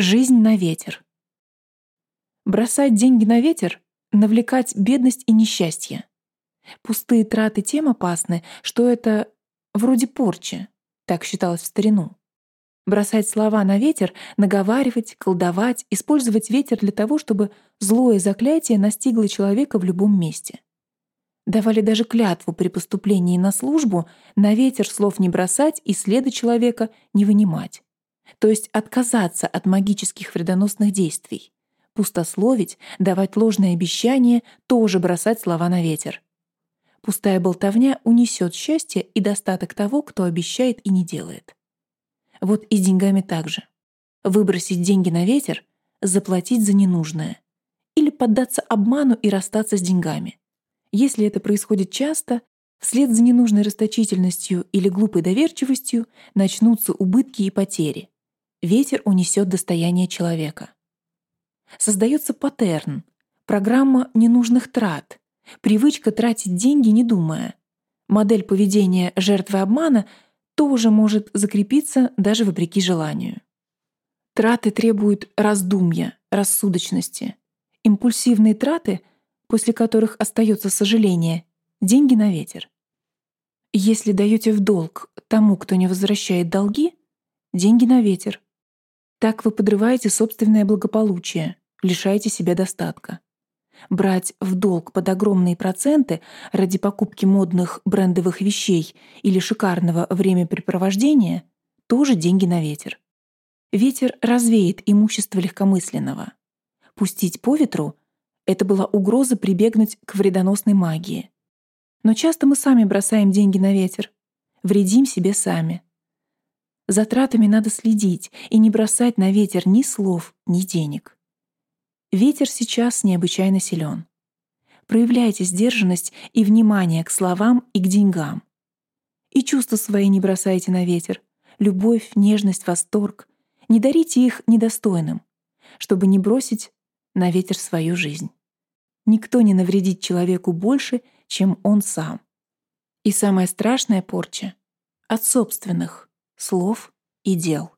Жизнь на ветер. Бросать деньги на ветер — навлекать бедность и несчастье. Пустые траты тем опасны, что это вроде порчи, так считалось в старину. Бросать слова на ветер, наговаривать, колдовать, использовать ветер для того, чтобы злое заклятие настигло человека в любом месте. Давали даже клятву при поступлении на службу на ветер слов не бросать и следа человека не вынимать. То есть отказаться от магических вредоносных действий. Пустословить, давать ложные обещания, тоже бросать слова на ветер. Пустая болтовня унесет счастье и достаток того, кто обещает и не делает. Вот и с деньгами так же. Выбросить деньги на ветер, заплатить за ненужное. Или поддаться обману и расстаться с деньгами. Если это происходит часто, вслед за ненужной расточительностью или глупой доверчивостью начнутся убытки и потери. Ветер унесет достояние человека. Создается паттерн, программа ненужных трат, привычка тратить деньги, не думая. Модель поведения жертвы обмана — тоже может закрепиться даже вопреки желанию. Траты требуют раздумья, рассудочности. Импульсивные траты, после которых остается сожаление, деньги на ветер. Если даете в долг тому, кто не возвращает долги, деньги на ветер. Так вы подрываете собственное благополучие, лишаете себя достатка. Брать в долг под огромные проценты ради покупки модных брендовых вещей или шикарного времяпрепровождения — тоже деньги на ветер. Ветер развеет имущество легкомысленного. Пустить по ветру — это была угроза прибегнуть к вредоносной магии. Но часто мы сами бросаем деньги на ветер, вредим себе сами. Затратами надо следить и не бросать на ветер ни слов, ни денег. Ветер сейчас необычайно силен. Проявляйте сдержанность и внимание к словам и к деньгам. И чувства свои не бросайте на ветер. Любовь, нежность, восторг. Не дарите их недостойным, чтобы не бросить на ветер свою жизнь. Никто не навредит человеку больше, чем он сам. И самая страшная порча — от собственных слов и дел.